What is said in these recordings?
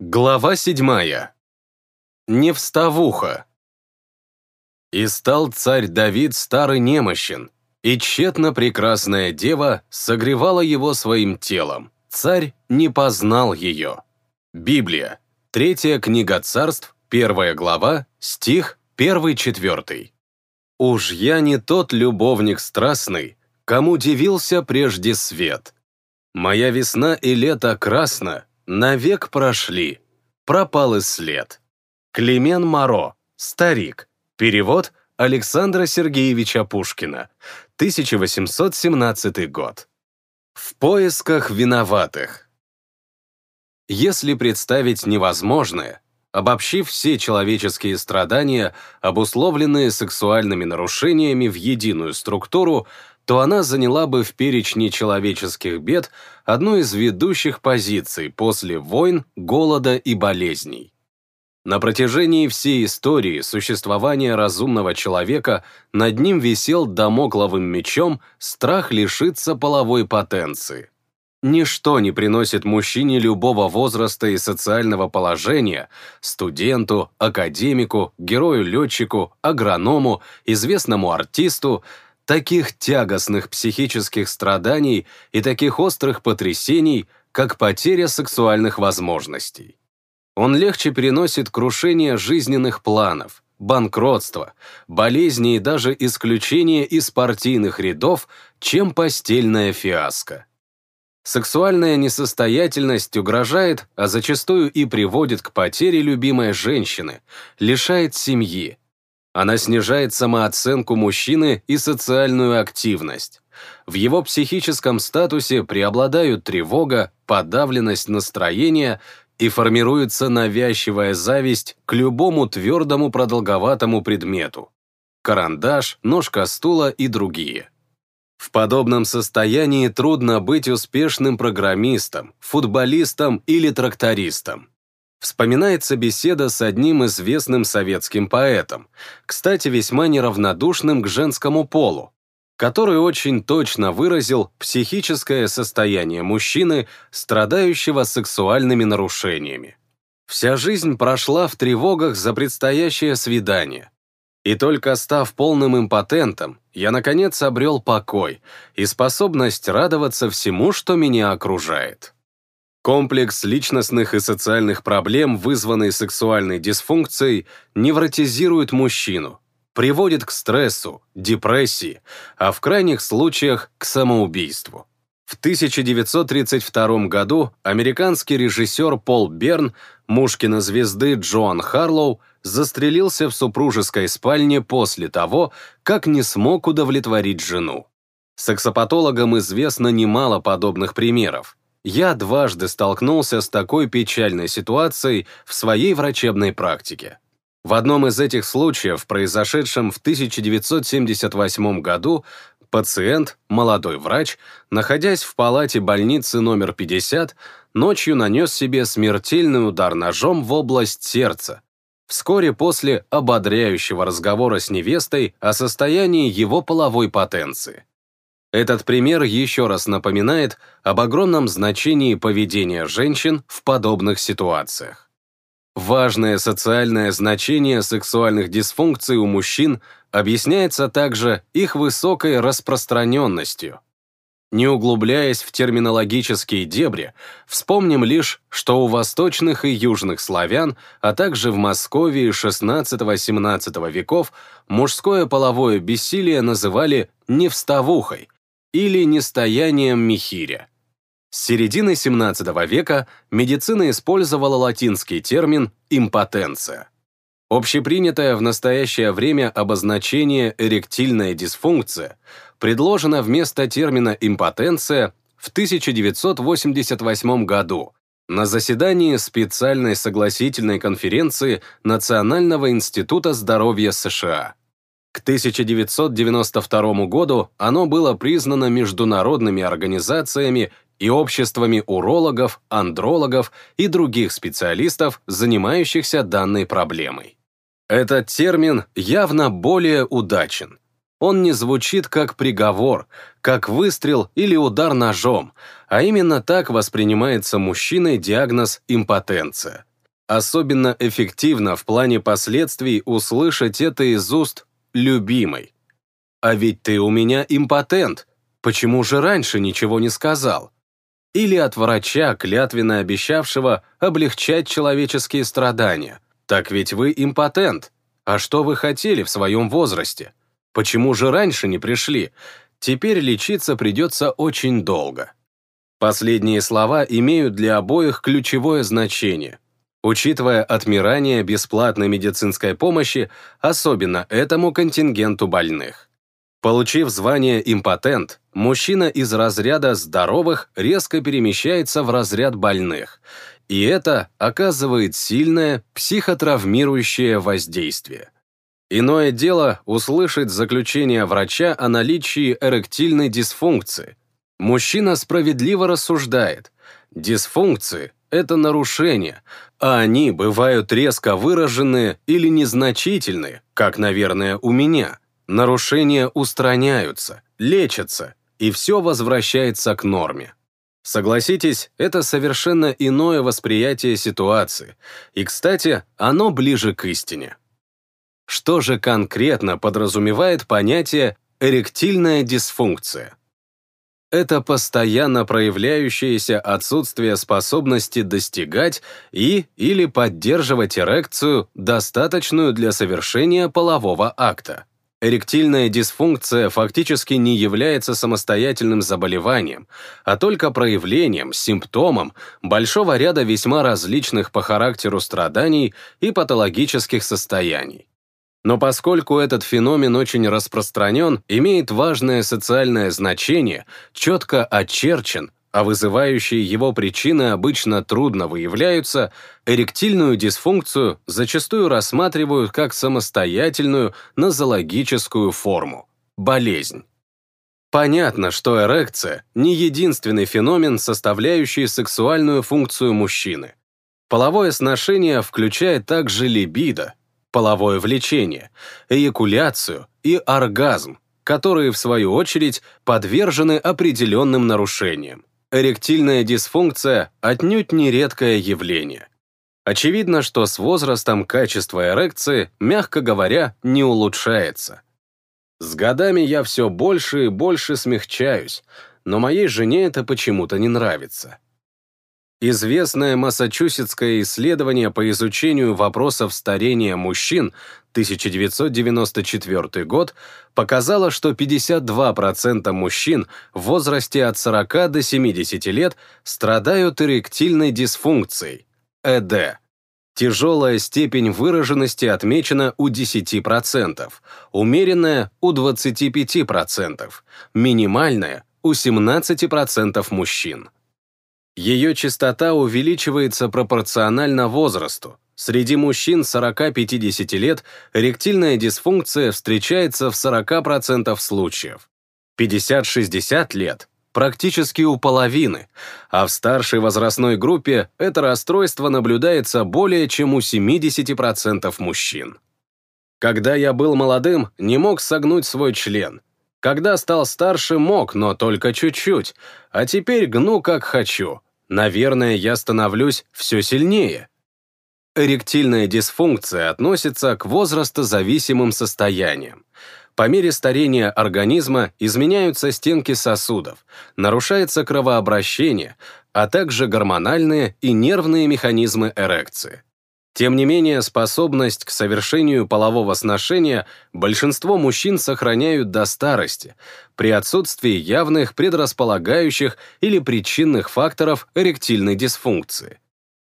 Глава седьмая. Невставуха. «И стал царь Давид старый немощен, и тщетно прекрасная дева согревала его своим телом. Царь не познал ее». Библия. Третья книга царств, первая глава, стих первый-четвертый. «Уж я не тот любовник страстный, кому дивился прежде свет. Моя весна и лето красно, навек прошли, пропал и след. Клемен Моро, старик. Перевод Александра Сергеевича Пушкина, 1817 год. В поисках виноватых. Если представить невозможное, обобщив все человеческие страдания, обусловленные сексуальными нарушениями в единую структуру, то она заняла бы в перечне человеческих бед одну из ведущих позиций после войн, голода и болезней. На протяжении всей истории существования разумного человека над ним висел домокловым мечом страх лишиться половой потенции. Ничто не приносит мужчине любого возраста и социального положения, студенту, академику, герою-летчику, агроному, известному артисту, таких тягостных психических страданий и таких острых потрясений, как потеря сексуальных возможностей. Он легче переносит крушение жизненных планов, банкротство, болезни и даже исключение из партийных рядов, чем постельная фиаско. Сексуальная несостоятельность угрожает, а зачастую и приводит к потере любимой женщины, лишает семьи, она снижает самооценку мужчины и социальную активность. В его психическом статусе преобладают тревога, подавленность настроения и формируется навязчивая зависть к любому твердому продолговатому предмету. Карандаш, ножка стула и другие. В подобном состоянии трудно быть успешным программистом, футболистом или трактористом. Вспоминается беседа с одним известным советским поэтом, кстати, весьма неравнодушным к женскому полу, который очень точно выразил психическое состояние мужчины, страдающего сексуальными нарушениями. Вся жизнь прошла в тревогах за предстоящее свидание. И только став полным импотентом, я наконец обрел покой и способность радоваться всему, что меня окружает. Комплекс личностных и социальных проблем, вызванный сексуальной дисфункцией, невротизирует мужчину, приводит к стрессу, депрессии, а в крайних случаях к самоубийству. В 1932 году американский режиссер Пол Берн, муж кинозвезды Джоан Харлоу, застрелился в супружеской спальне после того, как не смог удовлетворить жену. Сексопатологам известно немало подобных примеров я дважды столкнулся с такой печальной ситуацией в своей врачебной практике. В одном из этих случаев, произошедшем в 1978 году, пациент, молодой врач, находясь в палате больницы номер 50, ночью нанес себе смертельный удар ножом в область сердца. Вскоре после ободряющего разговора с невестой о состоянии его половой потенции. Этот пример еще раз напоминает об огромном значении поведения женщин в подобных ситуациях. Важное социальное значение сексуальных дисфункций у мужчин объясняется также их высокой распространенностью. Не углубляясь в терминологические дебри, вспомним лишь, что у восточных и южных славян, а также в Москве XVI-XVII веков мужское половое бессилие называли «невставухой», или нестоянием Михиря. С середины XVII века медицина использовала латинский термин «импотенция». Общепринятое в настоящее время обозначение «эректильная дисфункция» предложено вместо термина «импотенция» в 1988 году на заседании специальной согласительной конференции Национального института здоровья США. К 1992 году оно было признано международными организациями и обществами урологов, андрологов и других специалистов, занимающихся данной проблемой. Этот термин явно более удачен. Он не звучит как приговор, как выстрел или удар ножом, а именно так воспринимается мужчиной диагноз импотенция. Особенно эффективно в плане последствий услышать это из уст «любимой». «А ведь ты у меня импотент. Почему же раньше ничего не сказал?» Или от врача, клятвенно обещавшего облегчать человеческие страдания. «Так ведь вы импотент. А что вы хотели в своем возрасте? Почему же раньше не пришли? Теперь лечиться придется очень долго». Последние слова имеют для обоих ключевое значение – учитывая отмирание бесплатной медицинской помощи, особенно этому контингенту больных. Получив звание импотент, мужчина из разряда здоровых резко перемещается в разряд больных, и это оказывает сильное психотравмирующее воздействие. Иное дело услышать заключение врача о наличии эректильной дисфункции. Мужчина справедливо рассуждает. Дисфункции это нарушения, а они бывают резко выраженные или незначительные, как, наверное, у меня. Нарушения устраняются, лечатся, и все возвращается к норме. Согласитесь, это совершенно иное восприятие ситуации, и, кстати, оно ближе к истине. Что же конкретно подразумевает понятие эректильная дисфункция? Это постоянно проявляющееся отсутствие способности достигать и или поддерживать эрекцию, достаточную для совершения полового акта. Эректильная дисфункция фактически не является самостоятельным заболеванием, а только проявлением, симптомом большого ряда весьма различных по характеру страданий и патологических состояний. Но поскольку этот феномен очень распространен, имеет важное социальное значение, четко очерчен, а вызывающие его причины обычно трудно выявляются, эректильную дисфункцию зачастую рассматривают как самостоятельную нозологическую форму – болезнь. Понятно, что эрекция – не единственный феномен, составляющий сексуальную функцию мужчины. Половое сношение включает также либидо, половое влечение, эякуляцию и оргазм, которые, в свою очередь, подвержены определенным нарушениям. Эректильная дисфункция отнюдь не редкое явление. Очевидно, что с возрастом качество эрекции, мягко говоря, не улучшается. С годами я все больше и больше смягчаюсь, но моей жене это почему-то не нравится. Известное массачусетское исследование по изучению вопросов старения мужчин 1994 год показало, что 52% мужчин в возрасте от 40 до 70 лет страдают эректильной дисфункцией, ЭД. Тяжелая степень выраженности отмечена у 10%, умеренная – у 25%, минимальная – у 17% мужчин. Ее частота увеличивается пропорционально возрасту. Среди мужчин 40-50 лет эректильная дисфункция встречается в 40% случаев. 50-60 лет практически у половины, а в старшей возрастной группе это расстройство наблюдается более чем у 70% мужчин. Когда я был молодым, не мог согнуть свой член. Когда стал старше, мог, но только чуть-чуть, а теперь гну как хочу — Наверное, я становлюсь все сильнее. Эректильная дисфункция относится к возрастозависимым состояниям. По мере старения организма изменяются стенки сосудов, нарушается кровообращение, а также гормональные и нервные механизмы эрекции. Тем не менее, способность к совершению полового сношения большинство мужчин сохраняют до старости, при отсутствии явных предрасполагающих или причинных факторов эректильной дисфункции.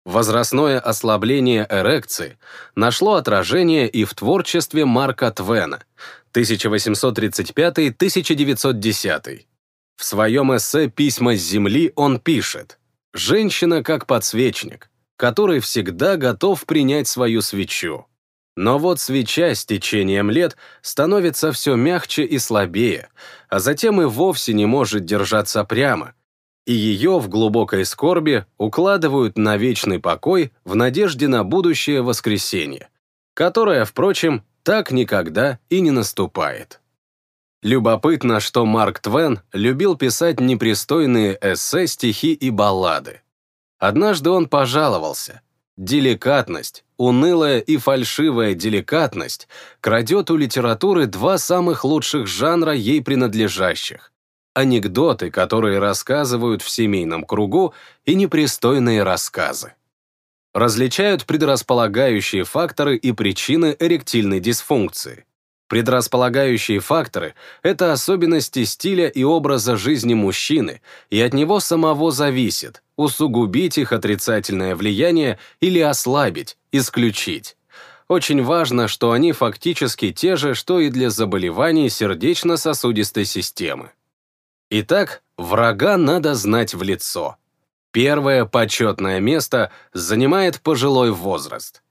Возрастное ослабление эрекции нашло отражение и в творчестве Марка Твена 1835-1910. В своем эссе «Письма с Земли» он пишет «Женщина как подсвечник, который всегда готов принять свою свечу. Но вот свеча с течением лет становится все мягче и слабее, а затем и вовсе не может держаться прямо, и ее в глубокой скорби укладывают на вечный покой в надежде на будущее воскресенье, которое, впрочем, так никогда и не наступает. Любопытно, что Марк Твен любил писать непристойные эссе, стихи и баллады. Однажды он пожаловался. деликатность, унылая и фальшивая деликатность крадет у литературы два самых лучших жанра ей принадлежащих. Анекдоты, которые рассказывают в семейном кругу, и непристойные рассказы. Различают предрасполагающие факторы и причины эректильной дисфункции. Предрасполагающие факторы — это особенности стиля и образа жизни мужчины, и от него самого зависит, усугубить их отрицательное влияние или ослабить, исключить. Очень важно, что они фактически те же, что и для заболеваний сердечно-сосудистой системы. Итак, врага надо знать в лицо. Первое почетное место занимает пожилой возраст.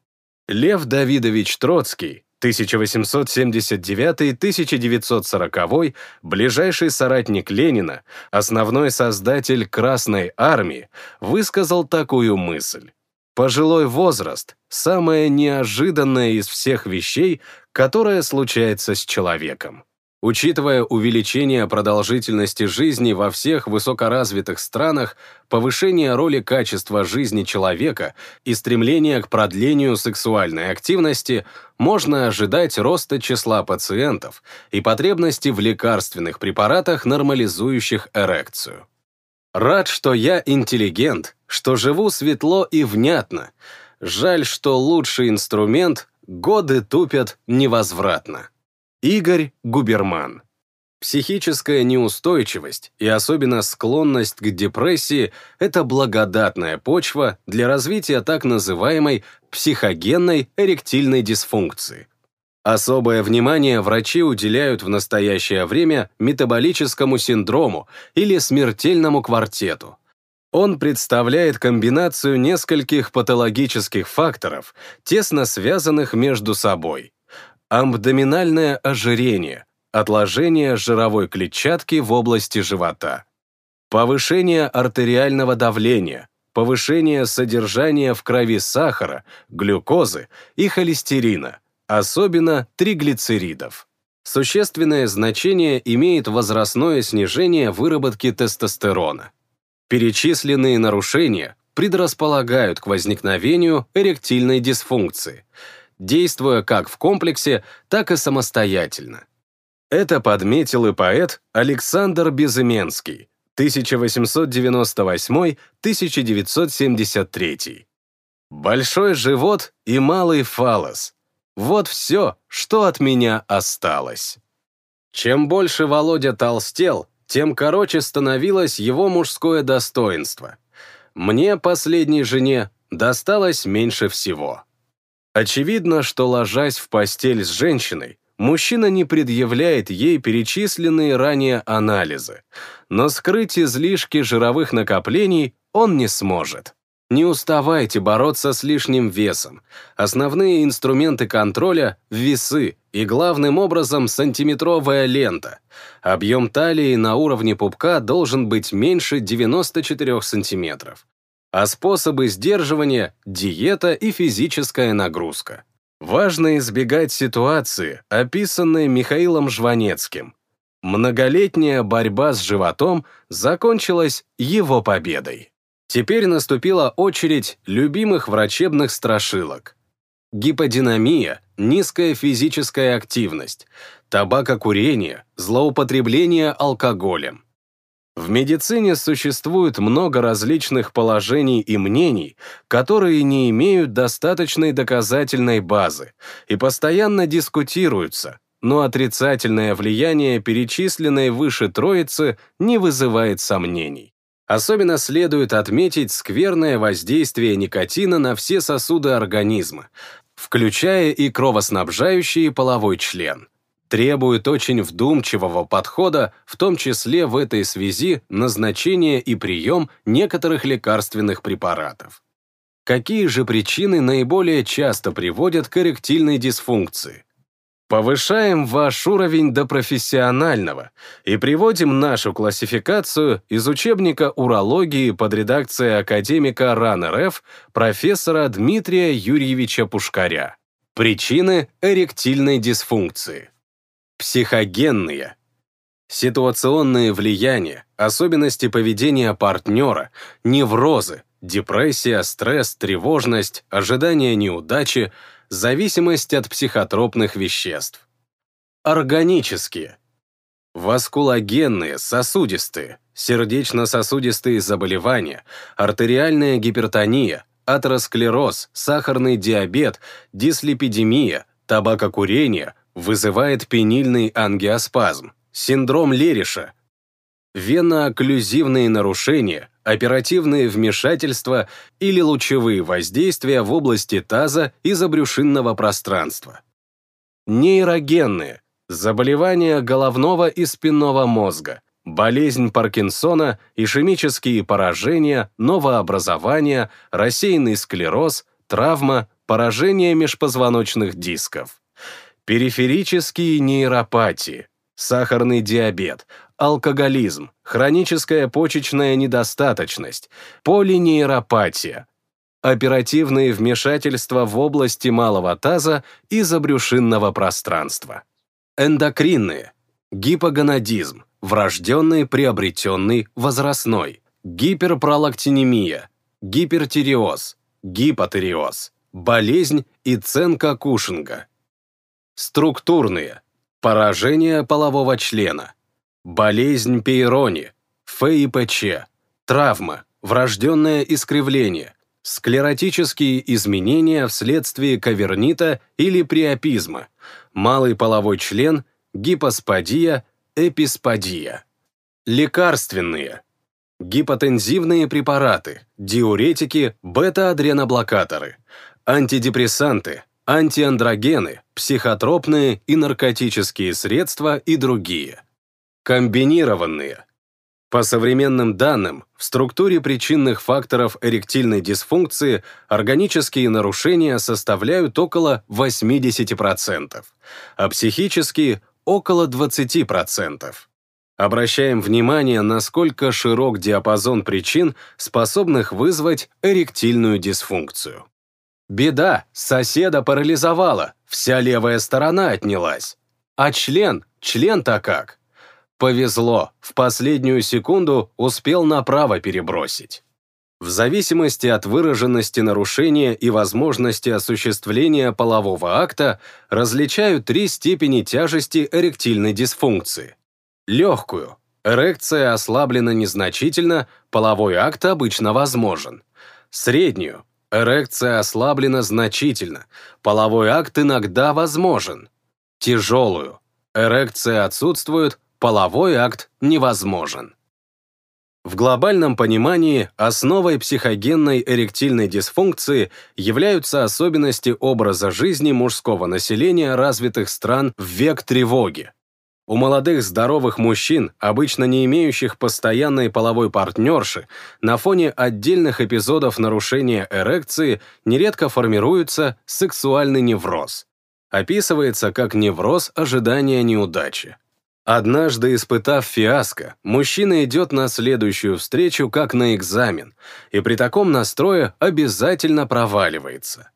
Лев Давидович Троцкий 1879-1940, ближайший соратник Ленина, основной создатель Красной Армии, высказал такую мысль. Пожилой возраст – самое неожиданное из всех вещей, которое случается с человеком. Учитывая увеличение продолжительности жизни во всех высокоразвитых странах, повышение роли качества жизни человека и стремление к продлению сексуальной активности, можно ожидать роста числа пациентов и потребности в лекарственных препаратах, нормализующих эрекцию. Рад, что я интеллигент, что живу светло и внятно. Жаль, что лучший инструмент годы тупят невозвратно. Игорь Губерман. Психическая неустойчивость и особенно склонность к депрессии – это благодатная почва для развития так называемой психогенной эректильной дисфункции. Особое внимание врачи уделяют в настоящее время метаболическому синдрому или смертельному квартету. Он представляет комбинацию нескольких патологических факторов, тесно связанных между собой – Абдоминальное ожирение, отложение жировой клетчатки в области живота. Повышение артериального давления, повышение содержания в крови сахара, глюкозы и холестерина, особенно триглицеридов. Существенное значение имеет возрастное снижение выработки тестостерона. Перечисленные нарушения предрасполагают к возникновению эректильной дисфункции – действуя как в комплексе, так и самостоятельно. Это подметил и поэт Александр Безыменский, 1898-1973. Большой живот и малый фалос. Вот все, что от меня осталось. Чем больше Володя толстел, тем короче становилось его мужское достоинство. Мне, последней жене, досталось меньше всего. Очевидно, что ложась в постель с женщиной, мужчина не предъявляет ей перечисленные ранее анализы, но скрыть излишки жировых накоплений он не сможет. Не уставайте бороться с лишним весом. Основные инструменты контроля — весы и, главным образом, сантиметровая лента. Объем талии на уровне пупка должен быть меньше 94 сантиметров а способы сдерживания – диета и физическая нагрузка. Важно избегать ситуации, описанной Михаилом Жванецким. Многолетняя борьба с животом закончилась его победой. Теперь наступила очередь любимых врачебных страшилок. Гиподинамия, низкая физическая активность, табакокурение, злоупотребление алкоголем. В медицине существует много различных положений и мнений, которые не имеют достаточной доказательной базы и постоянно дискутируются, но отрицательное влияние перечисленной выше троицы не вызывает сомнений. Особенно следует отметить скверное воздействие никотина на все сосуды организма, включая и кровоснабжающий половой член – требует очень вдумчивого подхода, в том числе в этой связи назначение и прием некоторых лекарственных препаратов. Какие же причины наиболее часто приводят к эректильной дисфункции? Повышаем ваш уровень до профессионального и приводим нашу классификацию из учебника урологии под редакцией академика РАН-РФ профессора Дмитрия Юрьевича Пушкаря. Причины эректильной дисфункции. Психогенные. Ситуационные влияния, особенности поведения партнера, неврозы, депрессия, стресс, тревожность, ожидание неудачи, зависимость от психотропных веществ. Органические. Васкулогенные, сосудистые, сердечно-сосудистые заболевания, артериальная гипертония, атеросклероз, сахарный диабет, дислепидемия, табакокурение вызывает пенильный ангиоспазм, синдром Лериша, венно-окклюзивные нарушения, оперативные вмешательства или лучевые воздействия в области таза и забрюшинного пространства. Нейрогенные – заболевания головного и спинного мозга, болезнь Паркинсона, ишемические поражения, новообразования, рассеянный склероз, травма, поражение межпозвоночных дисков. Периферические нейропатии, сахарный диабет, алкоголизм, хроническая почечная недостаточность, полинейропатия, оперативные вмешательства в области малого таза и забрюшинного пространства, эндокринные, гипогонадизм, врожденный, приобретенный, возрастной, гиперпролактинемия, гипертиреоз, гипотериоз, болезнь и ценка Кушинга. Структурные, поражение полового члена, болезнь Пейрони, ФИПЧ, травма, врожденное искривление, склеротические изменения вследствие кавернита или приопизма, малый половой член, гипосподия, эписподия. Лекарственные. Гипотензивные препараты, диуретики, бета-адреноблокаторы, антидепрессанты, антиандрогены, психотропные и наркотические средства и другие. Комбинированные. По современным данным, в структуре причинных факторов эректильной дисфункции органические нарушения составляют около 80%, а психические – около 20%. Обращаем внимание, насколько широк диапазон причин, способных вызвать эректильную дисфункцию. Беда, соседа парализовала, вся левая сторона отнялась. А член, член-то как? Повезло, в последнюю секунду успел направо перебросить. В зависимости от выраженности нарушения и возможности осуществления полового акта различают три степени тяжести эректильной дисфункции. Легкую. Эрекция ослаблена незначительно, половой акт обычно возможен. Среднюю. Эрекция ослаблена значительно, половой акт иногда возможен. Тяжелую. Эрекция отсутствует, половой акт невозможен. В глобальном понимании основой психогенной эректильной дисфункции являются особенности образа жизни мужского населения развитых стран в век тревоги. У молодых здоровых мужчин, обычно не имеющих постоянной половой партнерши, на фоне отдельных эпизодов нарушения эрекции нередко формируется сексуальный невроз. Описывается как невроз ожидания неудачи. Однажды, испытав фиаско, мужчина идет на следующую встречу как на экзамен, и при таком настрое обязательно проваливается.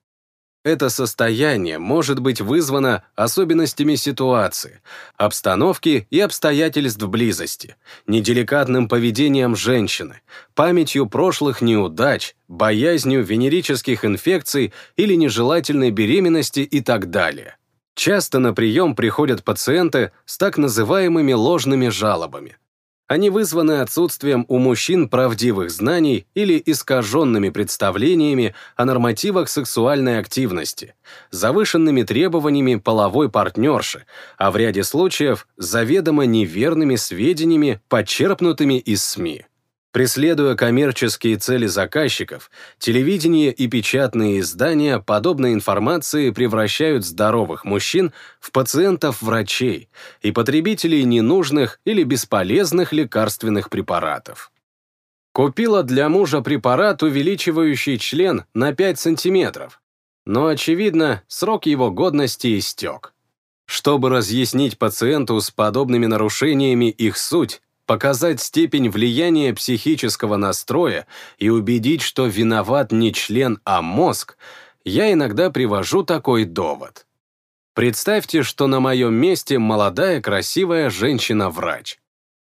Это состояние может быть вызвано особенностями ситуации, обстановки и обстоятельств близости, неделикатным поведением женщины, памятью прошлых неудач, боязнью венерических инфекций или нежелательной беременности и так далее. Часто на прием приходят пациенты с так называемыми ложными жалобами. Они вызваны отсутствием у мужчин правдивых знаний или искаженными представлениями о нормативах сексуальной активности, завышенными требованиями половой партнерши, а в ряде случаев заведомо неверными сведениями, подчерпнутыми из СМИ. Преследуя коммерческие цели заказчиков, телевидение и печатные издания подобной информации превращают здоровых мужчин в пациентов-врачей и потребителей ненужных или бесполезных лекарственных препаратов. Купила для мужа препарат, увеличивающий член на 5 сантиметров, но, очевидно, срок его годности истек. Чтобы разъяснить пациенту с подобными нарушениями их суть, показать степень влияния психического настроя и убедить, что виноват не член, а мозг, я иногда привожу такой довод. Представьте, что на моем месте молодая красивая женщина-врач.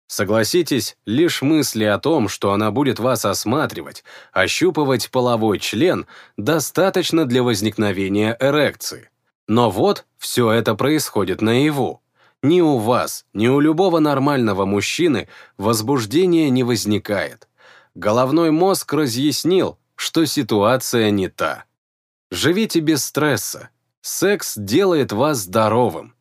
Согласитесь, лишь мысли о том, что она будет вас осматривать, ощупывать половой член, достаточно для возникновения эрекции. Но вот все это происходит наяву. Ни у вас, ни у любого нормального мужчины возбуждение не возникает. Головной мозг разъяснил, что ситуация не та. Живите без стресса. Секс делает вас здоровым.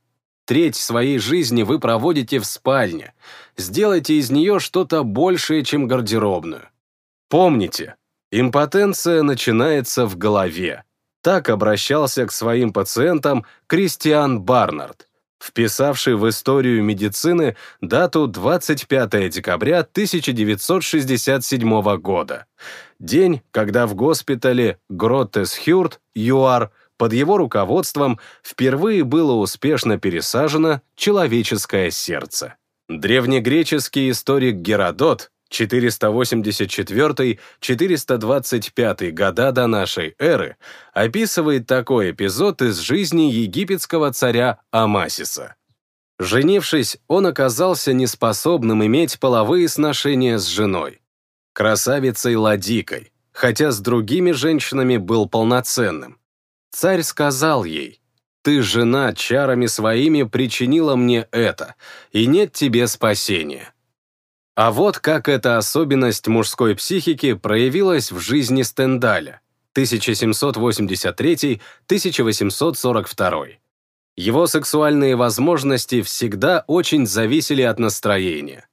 Треть своей жизни вы проводите в спальне. Сделайте из нее что-то большее, чем гардеробную. Помните, импотенция начинается в голове. Так обращался к своим пациентам Кристиан Барнард, вписавший в историю медицины дату 25 декабря 1967 года, день, когда в госпитале Гроттес-Хюрт, ЮАР, под его руководством впервые было успешно пересажено человеческое сердце. Древнегреческий историк Геродот 484-425 года до нашей эры описывает такой эпизод из жизни египетского царя Амасиса. Женившись, он оказался неспособным иметь половые сношения с женой, красавицей Ладикой, хотя с другими женщинами был полноценным. Царь сказал ей, «Ты, жена, чарами своими причинила мне это, и нет тебе спасения». А вот как эта особенность мужской психики проявилась в жизни Стендаля 1783-1842. Его сексуальные возможности всегда очень зависели от настроения.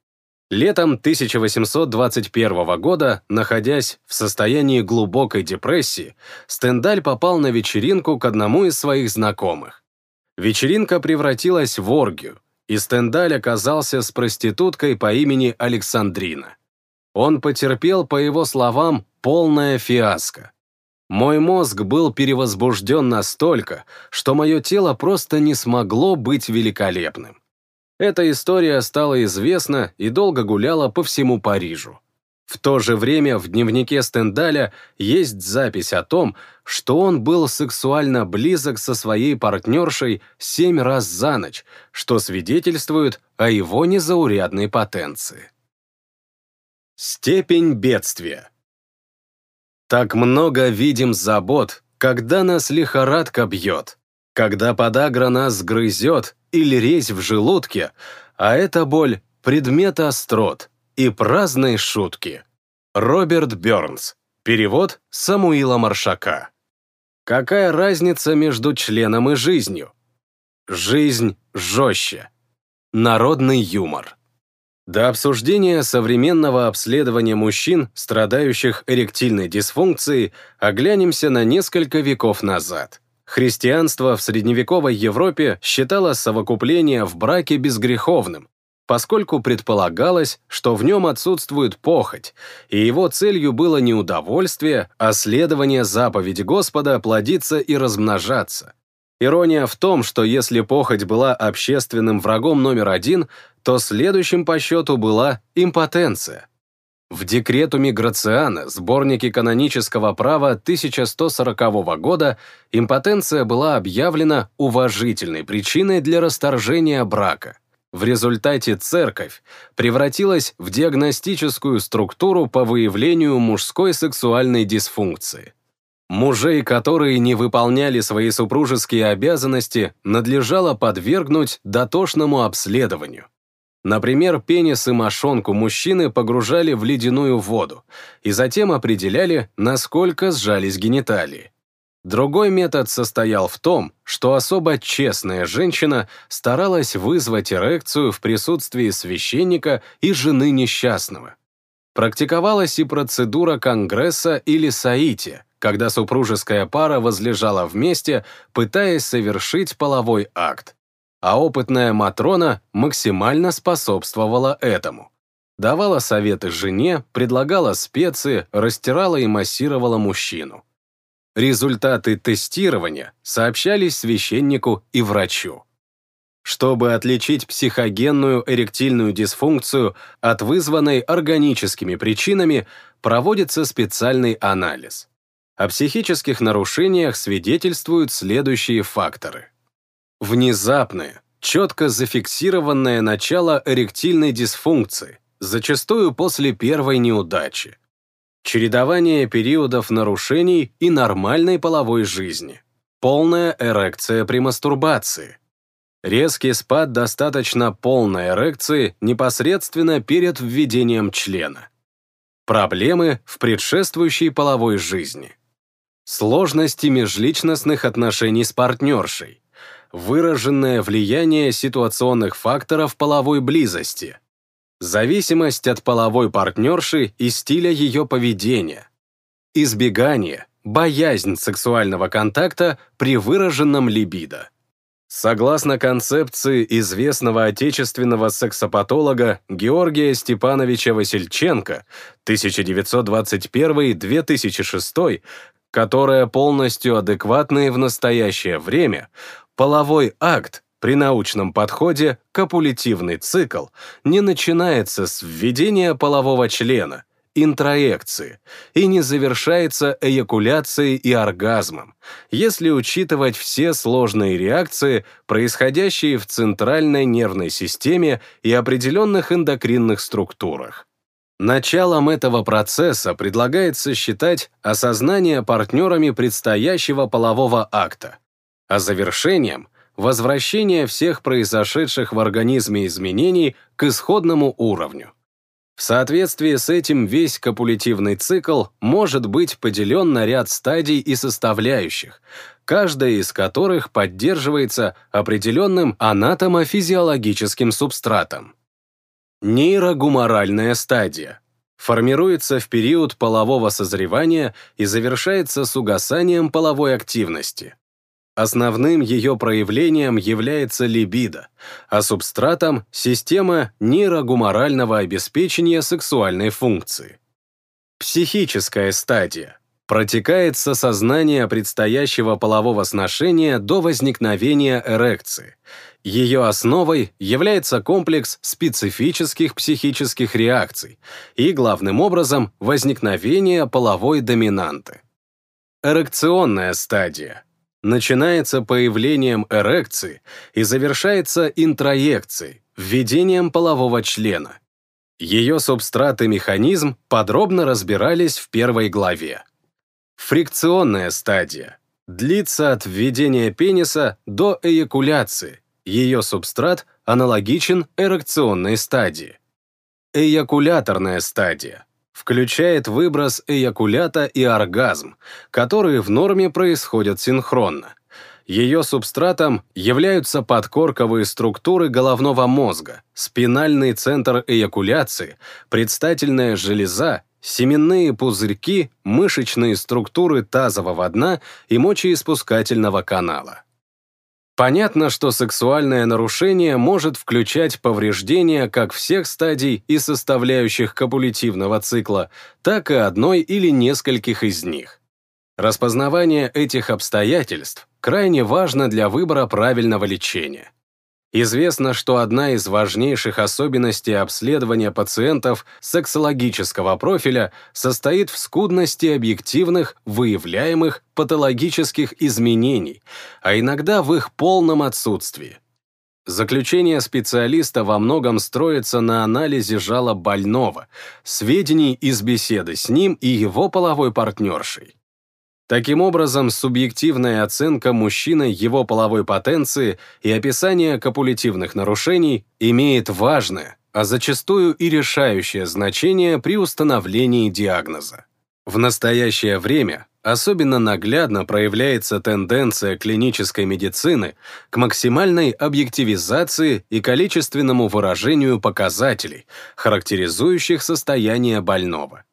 Летом 1821 года, находясь в состоянии глубокой депрессии, Стендаль попал на вечеринку к одному из своих знакомых. Вечеринка превратилась в оргию, и Стендаль оказался с проституткой по имени Александрина. Он потерпел, по его словам, полное фиаско. Мой мозг был перевозбужден настолько, что мое тело просто не смогло быть великолепным. Эта история стала известна и долго гуляла по всему Парижу. В то же время в дневнике Стендаля есть запись о том, что он был сексуально близок со своей партнершей семь раз за ночь, что свидетельствует о его незаурядной потенции. Степень бедствия Так много видим забот, когда нас лихорадка бьет, когда подагра нас грызет или резь в желудке, а эта боль — предмет острот, и праздной шутки. Роберт Бёрнс. Перевод Самуила Маршака. Какая разница между членом и жизнью? Жизнь жестче. Народный юмор. До обсуждения современного обследования мужчин, страдающих эректильной дисфункцией, оглянемся на несколько веков назад. Христианство в средневековой Европе считало совокупление в браке безгреховным, поскольку предполагалось, что в нем отсутствует похоть, и его целью было не удовольствие, а следование заповеди Господа плодиться и размножаться. Ирония в том, что если похоть была общественным врагом номер один, то следующим по счету была импотенция. В декретуме Грациана, сборнике канонического права 1140 года, импотенция была объявлена уважительной причиной для расторжения брака. В результате церковь превратилась в диагностическую структуру по выявлению мужской сексуальной дисфункции. Мужей, которые не выполняли свои супружеские обязанности, надлежало подвергнуть дотошному обследованию. Например, пенис и мошонку мужчины погружали в ледяную воду и затем определяли, насколько сжались гениталии. Другой метод состоял в том, что особо честная женщина старалась вызвать эрекцию в присутствии священника и жены несчастного. Практиковалась и процедура конгресса или саити, когда супружеская пара возлежала вместе, пытаясь совершить половой акт. А опытная Матрона максимально способствовала этому. Давала советы жене, предлагала специи, растирала и массировала мужчину. Результаты тестирования сообщались священнику и врачу. Чтобы отличить психогенную эректильную дисфункцию от вызванной органическими причинами, проводится специальный анализ. О психических нарушениях свидетельствуют следующие факторы. Внезапные, четко зафиксированное начало эректильной дисфункции, зачастую после первой неудачи. Чередование периодов нарушений и нормальной половой жизни. Полная эрекция при мастурбации. Резкий спад достаточно полной эрекции непосредственно перед введением члена. Проблемы в предшествующей половой жизни. Сложности межличностных отношений с партнершей. Выраженное влияние ситуационных факторов половой близости. Зависимость от половой партнерши и стиля ее поведения. Избегание, боязнь сексуального контакта при выраженном либидо. Согласно концепции известного отечественного сексопатолога Георгия Степановича Васильченко 1921-2006, которая полностью адекватна и в настоящее время, половой акт при научном подходе копулятивный цикл не начинается с введения полового члена, интроекции и не завершается эякуляцией и оргазмом, если учитывать все сложные реакции, происходящие в центральной нервной системе и определенных эндокринных структурах. Началом этого процесса предлагается считать осознание партнерами предстоящего полового акта, а завершением — возвращение всех произошедших в организме изменений к исходному уровню. В соответствии с этим весь копулятивный цикл может быть поделен на ряд стадий и составляющих, каждая из которых поддерживается определенным анатомофизиологическим субстратом. Нейрогуморальная стадия формируется в период полового созревания и завершается с угасанием половой активности. Основным ее проявлением является либидо, а субстратом — система нейрогуморального обеспечения сексуальной функции. Психическая стадия протекает с осознания предстоящего полового сношения до возникновения эрекции. Ее основой является комплекс специфических психических реакций и, главным образом, возникновение половой доминанты. Эрекционная стадия — начинается появлением эрекции и завершается интроекцией, введением полового члена. Ее субстрат и механизм подробно разбирались в первой главе. Фрикционная стадия длится от введения пениса до эякуляции. Ее субстрат аналогичен эрекционной стадии. Эякуляторная стадия включает выброс эякулята и оргазм, которые в норме происходят синхронно. Ее субстратом являются подкорковые структуры головного мозга, спинальный центр эякуляции, предстательная железа, семенные пузырьки, мышечные структуры тазового дна и мочеиспускательного канала. Понятно, что сексуальное нарушение может включать повреждения как всех стадий и составляющих копулятивного цикла, так и одной или нескольких из них. Распознавание этих обстоятельств крайне важно для выбора правильного лечения. Известно, что одна из важнейших особенностей обследования пациентов сексологического профиля состоит в скудности объективных, выявляемых патологических изменений, а иногда в их полном отсутствии. Заключение специалиста во многом строится на анализе жалоб больного, сведений из беседы с ним и его половой партнершей. Таким образом, субъективная оценка мужчины его половой потенции и описание копулятивных нарушений имеет важное, а зачастую и решающее значение при установлении диагноза. В настоящее время особенно наглядно проявляется тенденция клинической медицины к максимальной объективизации и количественному выражению показателей, характеризующих состояние больного.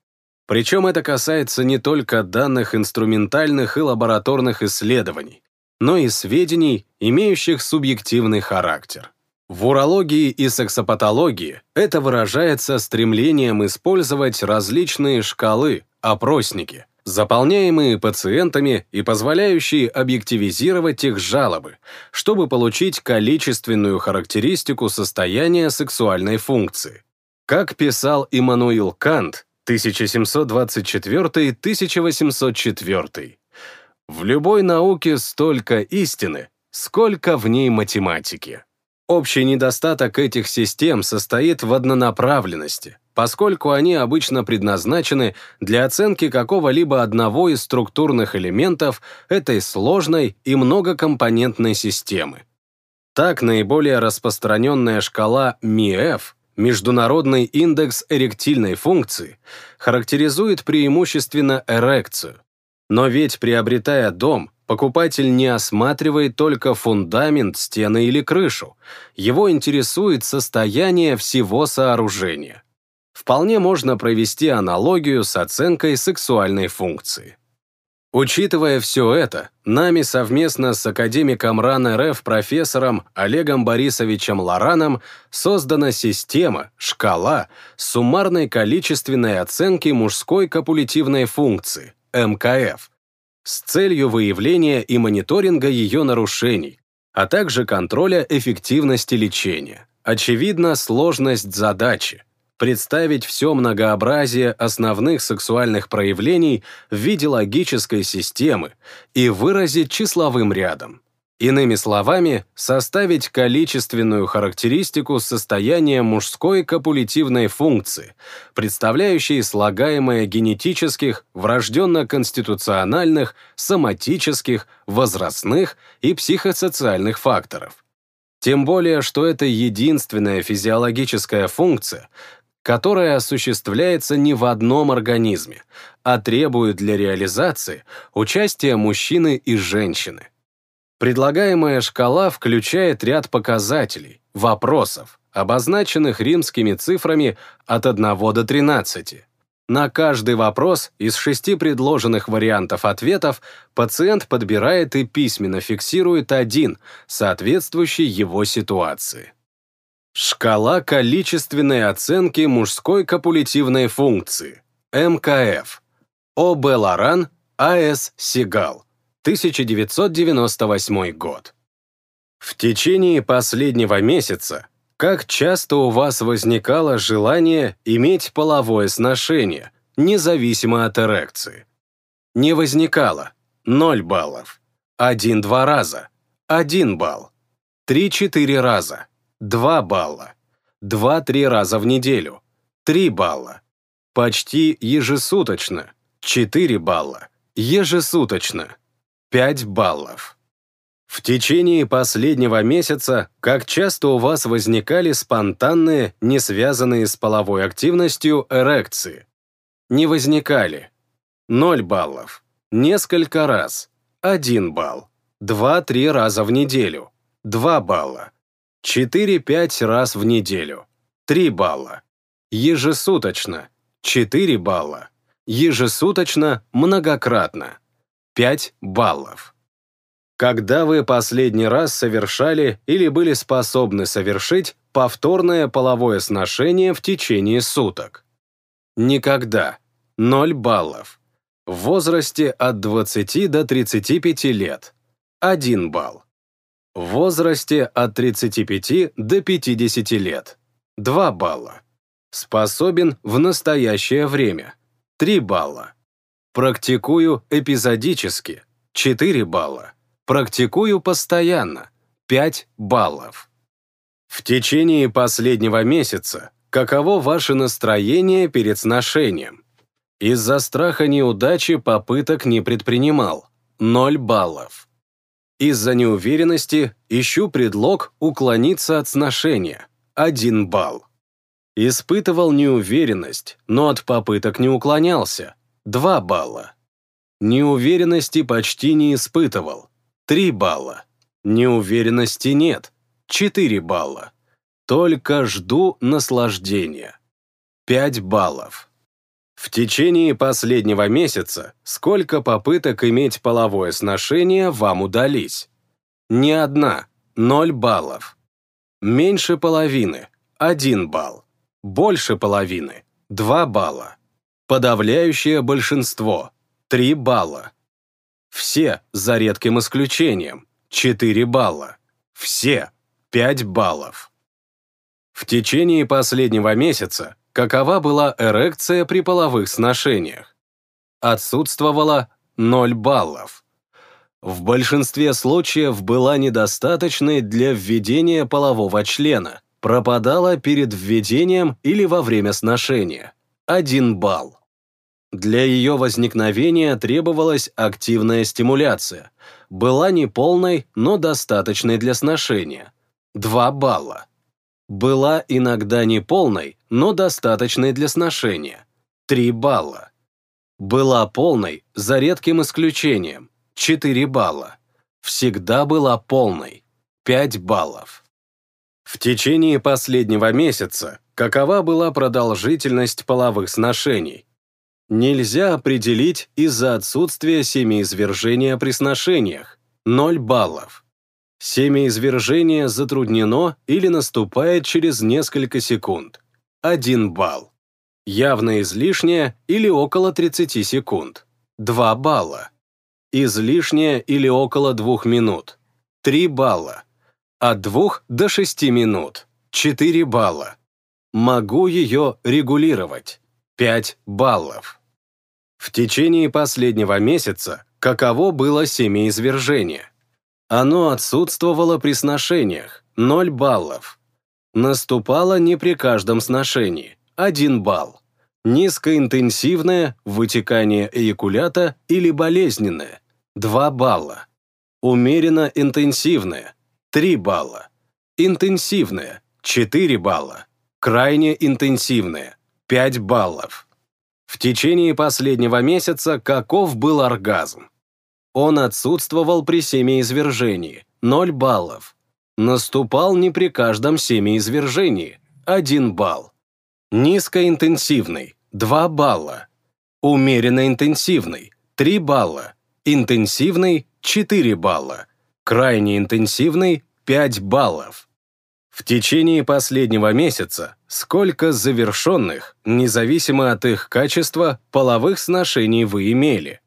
Причем это касается не только данных инструментальных и лабораторных исследований, но и сведений, имеющих субъективный характер. В урологии и сексопатологии это выражается стремлением использовать различные шкалы, опросники, заполняемые пациентами и позволяющие объективизировать их жалобы, чтобы получить количественную характеристику состояния сексуальной функции. Как писал Иммануил Кант, 1724-1804. В любой науке столько истины, сколько в ней математики. Общий недостаток этих систем состоит в однонаправленности, поскольку они обычно предназначены для оценки какого-либо одного из структурных элементов этой сложной и многокомпонентной системы. Так, наиболее распространенная шкала МИЭФ, Международный индекс эректильной функции, характеризует преимущественно эрекцию. Но ведь, приобретая дом, Покупатель не осматривает только фундамент, стены или крышу. Его интересует состояние всего сооружения. Вполне можно провести аналогию с оценкой сексуальной функции. Учитывая все это, нами совместно с академиком РАН РФ профессором Олегом Борисовичем Лораном создана система, шкала суммарной количественной оценки мужской копулятивной функции, МКФ, с целью выявления и мониторинга ее нарушений, а также контроля эффективности лечения. Очевидна сложность задачи – представить все многообразие основных сексуальных проявлений в виде логической системы и выразить числовым рядом. Иными словами, составить количественную характеристику состояния мужской копулятивной функции, представляющей слагаемое генетических, врожденно-конституциональных, соматических, возрастных и психосоциальных факторов. Тем более, что это единственная физиологическая функция, которая осуществляется не в одном организме, а требует для реализации участия мужчины и женщины. Предлагаемая шкала включает ряд показателей, вопросов, обозначенных римскими цифрами от 1 до 13. На каждый вопрос из шести предложенных вариантов ответов пациент подбирает и письменно фиксирует один, соответствующий его ситуации. Шкала количественной оценки мужской копулятивной функции, МКФ, ОБ Лоран, АС Сигал. 1998 год. В течение последнего месяца как часто у вас возникало желание иметь половое сношение, независимо от эрекции? Не возникало. 0 баллов. 1-2 раза. 1 балл. 3-4 раза. 2 балла. 2-3 раза в неделю. 3 балла. Почти ежесуточно. 4 балла. Ежесуточно. 5 баллов. В течение последнего месяца как часто у вас возникали спонтанные, не связанные с половой активностью, эрекции? Не возникали. 0 баллов. Несколько раз. 1 балл. 2-3 раза в неделю. 2 балла. 4-5 раз в неделю. 3 балла. Ежесуточно. 4 балла. Ежесуточно многократно. 5 баллов. Когда вы последний раз совершали или были способны совершить повторное половое сношение в течение суток? Никогда. 0 баллов. В возрасте от 20 до 35 лет. 1 балл. В возрасте от 35 до 50 лет. 2 балла. Способен в настоящее время. 3 балла. Практикую эпизодически. 4 балла. Практикую постоянно. 5 баллов. В течение последнего месяца каково ваше настроение перед сношением? Из-за страха неудачи попыток не предпринимал. 0 баллов. Из-за неуверенности ищу предлог уклониться от сношения. 1 балл. Испытывал неуверенность, но от попыток не уклонялся. 2 балла. Неуверенности почти не испытывал. 3 балла. Неуверенности нет. 4 балла. Только жду наслаждения. 5 баллов. В течение последнего месяца сколько попыток иметь половое сношение вам удались? Ни одна. 0 баллов. Меньше половины. 1 балл. Больше половины. 2 балла. Подавляющее большинство – 3 балла. Все, за редким исключением, 4 балла. Все, 5 баллов. В течение последнего месяца какова была эрекция при половых сношениях? Отсутствовало 0 баллов. В большинстве случаев была недостаточной для введения полового члена, пропадала перед введением или во время сношения. 1 балл. Для ее возникновения требовалась активная стимуляция. Была неполной, но достаточной для сношения. 2 балла. Была иногда неполной, но достаточной для сношения. 3 балла. Была полной, за редким исключением. 4 балла. Всегда была полной. 5 баллов. В течение последнего месяца какова была продолжительность половых сношений? Нельзя определить из-за отсутствия семяизвержения при сношениях. 0 баллов. Семяизвержение затруднено или наступает через несколько секунд. 1 балл. Явно излишнее или около 30 секунд. 2 балла. Излишнее или около 2 минут. 3 балла. От 2 до 6 минут. 4 балла. Могу ее регулировать. 5 баллов. В течение последнего месяца каково было семяизвержение? Оно отсутствовало при сношениях. 0 баллов. Наступало не при каждом сношении. 1 балл. Низкоинтенсивное вытекание эякулята или болезненное – 2 балла. Умеренно интенсивное – 3 балла. Интенсивное – 4 балла. Крайне интенсивное – 5 баллов. В течение последнего месяца каков был оргазм? Он отсутствовал при семяизвержении – 0 баллов. Наступал не при каждом семяизвержении – 1 балл. Низкоинтенсивный – 2 балла. Умеренно интенсивный – 3 балла. Интенсивный – 4 балла. Крайне интенсивный – 5 баллов. В течение последнего месяца сколько завершенных, независимо от их качества, половых сношений вы имели?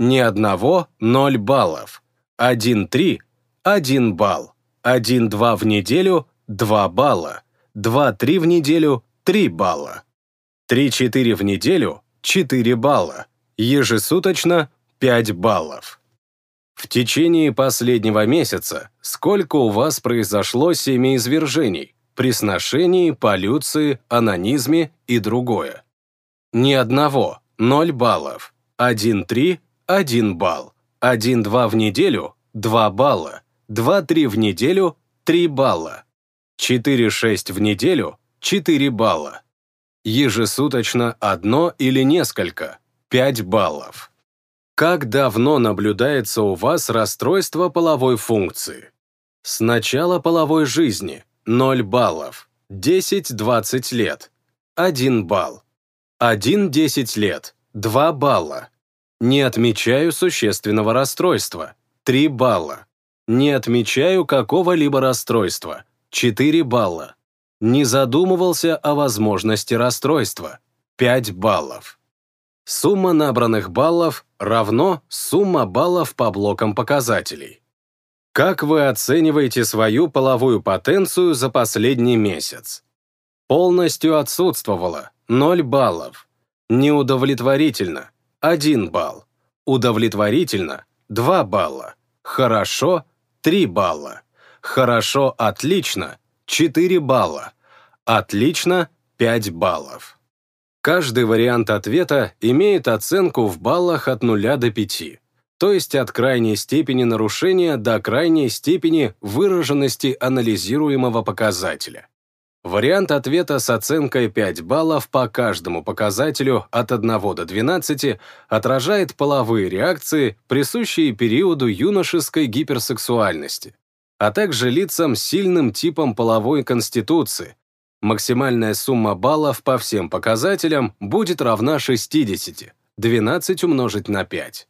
Ни одного – 0 баллов. 1-3 – 1 балл. 1-2 в неделю – 2 балла. 2-3 в неделю 3 балла. 3-4 в неделю – 4 балла. Ежесуточно – 5 баллов. В течение последнего месяца сколько у вас произошло семяизвержений при сношении, полюции, анонизме и другое? Ни одного – 0 баллов. 1-3 – 1 балл. 1-2 в неделю – 2 балла. 2-3 в неделю – 3 балла. 4-6 в неделю 4 балла. Ежесуточно одно или несколько – 5 баллов. Как давно наблюдается у вас расстройство половой функции? С начала половой жизни – 0 баллов. 10-20 лет – 1 балл. 1-10 лет – 2 балла. Не отмечаю существенного расстройства – 3 балла. Не отмечаю какого-либо расстройства – 4 балла. Не задумывался о возможности расстройства. 5 баллов. Сумма набранных баллов равно сумма баллов по блокам показателей. Как вы оцениваете свою половую потенцию за последний месяц? Полностью отсутствовало 0 баллов. Неудовлетворительно 1 балл. Удовлетворительно 2 балла. Хорошо 3 балла. Хорошо отлично 4 балла. Отлично, 5 баллов. Каждый вариант ответа имеет оценку в баллах от 0 до 5, то есть от крайней степени нарушения до крайней степени выраженности анализируемого показателя. Вариант ответа с оценкой 5 баллов по каждому показателю от 1 до 12 отражает половые реакции, присущие периоду юношеской гиперсексуальности а также лицам с сильным типом половой конституции. Максимальная сумма баллов по всем показателям будет равна 60, 12 умножить на 5.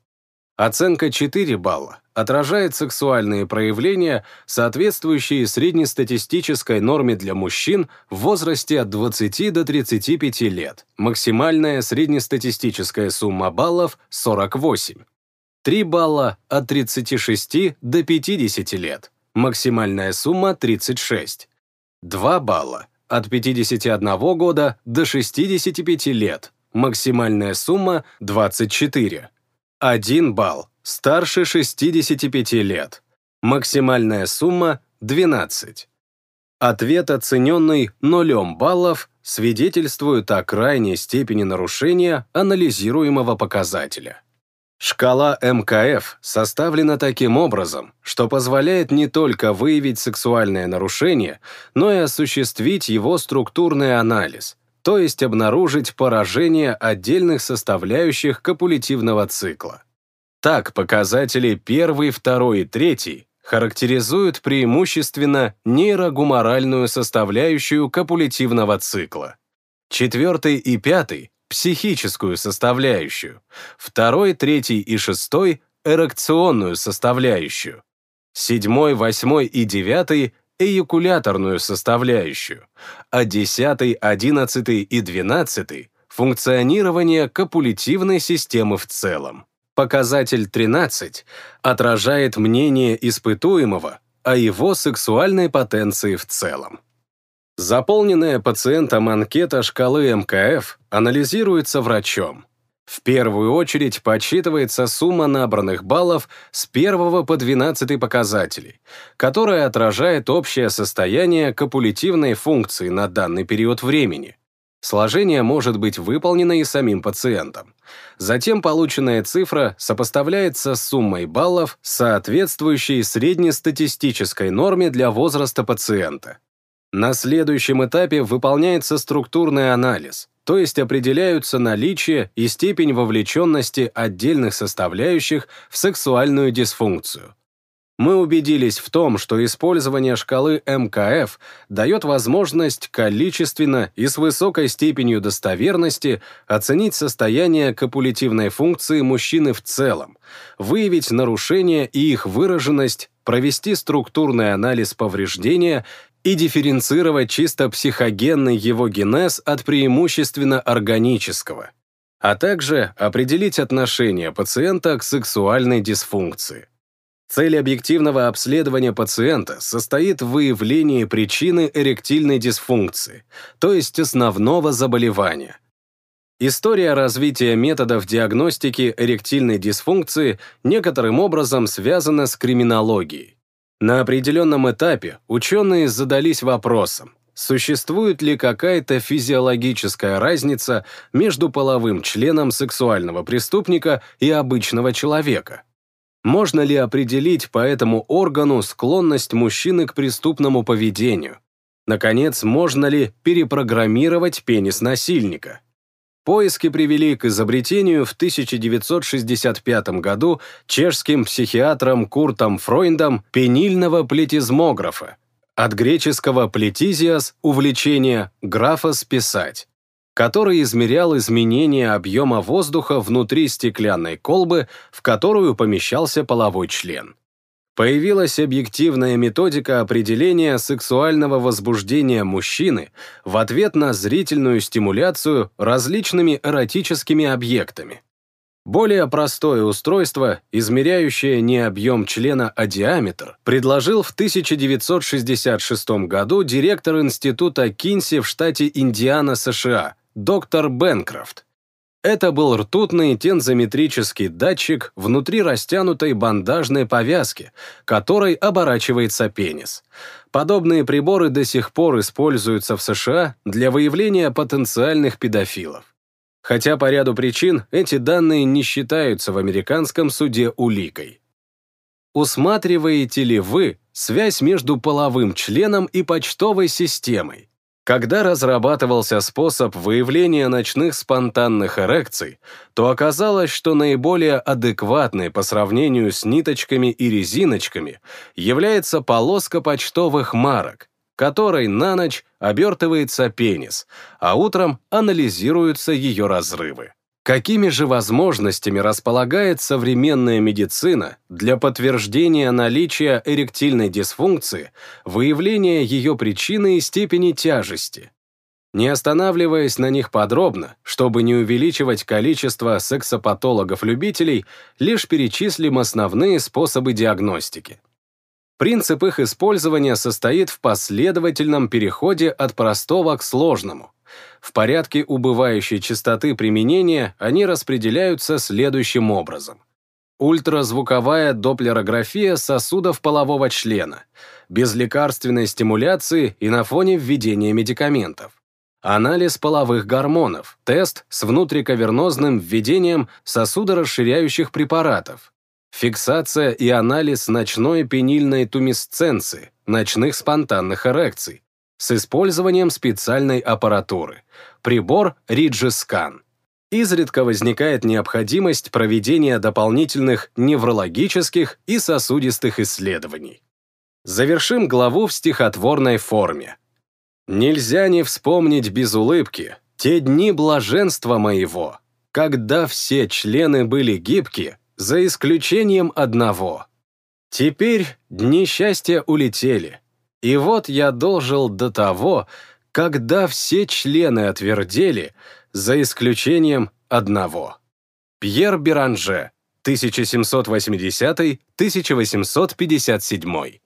Оценка 4 балла отражает сексуальные проявления, соответствующие среднестатистической норме для мужчин в возрасте от 20 до 35 лет. Максимальная среднестатистическая сумма баллов – 48. 3 балла от 36 до 50 лет. Максимальная сумма 36. 2 балла. От 51 года до 65 лет. Максимальная сумма 24. 1 балл старше 65 лет. Максимальная сумма – 12. Ответ, оцененный нулем баллов, свидетельствует о крайней степени нарушения анализируемого показателя. Шкала МКФ составлена таким образом, что позволяет не только выявить сексуальное нарушение, но и осуществить его структурный анализ, то есть обнаружить поражение отдельных составляющих копулятивного цикла. Так, показатели 1, 2 и 3 характеризуют преимущественно нейрогуморальную составляющую копулятивного цикла. Четвертый и пятый – психическую составляющую, второй, третий и шестой – эрекционную составляющую, седьмой, восьмой и девятый – эякуляторную составляющую, а десятый, одиннадцатый и двенадцатый – функционирование копулятивной системы в целом. Показатель 13 отражает мнение испытуемого о его сексуальной потенции в целом. Заполненная пациентом анкета шкалы МКФ анализируется врачом. В первую очередь подсчитывается сумма набранных баллов с 1 по 12 показателей, которая отражает общее состояние копулятивной функции на данный период времени, Сложение может быть выполнено и самим пациентом. Затем полученная цифра сопоставляется с суммой баллов, соответствующей среднестатистической норме для возраста пациента. На следующем этапе выполняется структурный анализ, то есть определяются наличие и степень вовлеченности отдельных составляющих в сексуальную дисфункцию. Мы убедились в том, что использование шкалы МКФ дает возможность количественно и с высокой степенью достоверности оценить состояние копулятивной функции мужчины в целом, выявить нарушения и их выраженность, провести структурный анализ повреждения и дифференцировать чисто психогенный его генез от преимущественно органического, а также определить отношение пациента к сексуальной дисфункции. Цель объективного обследования пациента состоит в выявлении причины эректильной дисфункции, то есть основного заболевания. История развития методов диагностики эректильной дисфункции некоторым образом связана с криминологией. На определенном этапе ученые задались вопросом, существует ли какая-то физиологическая разница между половым членом сексуального преступника и обычного человека. Можно ли определить по этому органу склонность мужчины к преступному поведению? Наконец, можно ли перепрограммировать пенис насильника? Поиски привели к изобретению в 1965 году чешским психиатром Куртом Фройндом пенильного плетизмографа, от греческого «плетизиас» — увлечение, графос — писать который измерял изменение объема воздуха внутри стеклянной колбы, в которую помещался половой член. Появилась объективная методика определения сексуального возбуждения мужчины в ответ на зрительную стимуляцию различными эротическими объектами. Более простое устройство, измеряющее не объем члена, а диаметр, предложил в 1966 году директор института Кинси в штате Индиана, США, доктор Бенкрофт. Это был ртутный тензометрический датчик внутри растянутой бандажной повязки, которой оборачивается пенис. Подобные приборы до сих пор используются в США для выявления потенциальных педофилов. Хотя по ряду причин эти данные не считаются в американском суде уликой. Усматриваете ли вы связь между половым членом и почтовой системой? Когда разрабатывался способ выявления ночных спонтанных эрекций, то оказалось, что наиболее адекватной по сравнению с ниточками и резиночками является полоска почтовых марок, которой на ночь обертывается пенис, а утром анализируются ее разрывы. Какими же возможностями располагает современная медицина для подтверждения наличия эректильной дисфункции, выявления ее причины и степени тяжести? Не останавливаясь на них подробно, чтобы не увеличивать количество сексопатологов-любителей, лишь перечислим основные способы диагностики. Принцип их использования состоит в последовательном переходе от простого к сложному – в порядке убывающей частоты применения они распределяются следующим образом. ультразвуковая доплерография сосудов полового члена, без лекарственной стимуляции и на фоне введения медикаментов. Анализ половых гормонов, тест с внутрикавернозным введением сосудорасширяющих препаратов, фиксация и анализ ночной пенильной тумисценции, ночных спонтанных эрекций, с использованием специальной аппаратуры, прибор Риджискан изредка возникает необходимость проведения дополнительных неврологических и сосудистых исследований. Завершим главу в стихотворной форме. Нельзя не вспомнить без улыбки те дни блаженства моего, когда все члены были гибки, за исключением одного. Теперь дни счастья улетели, и вот я дожил до того, когда все члены отвердели, за исключением одного. Пьер Беранже, 1780-1857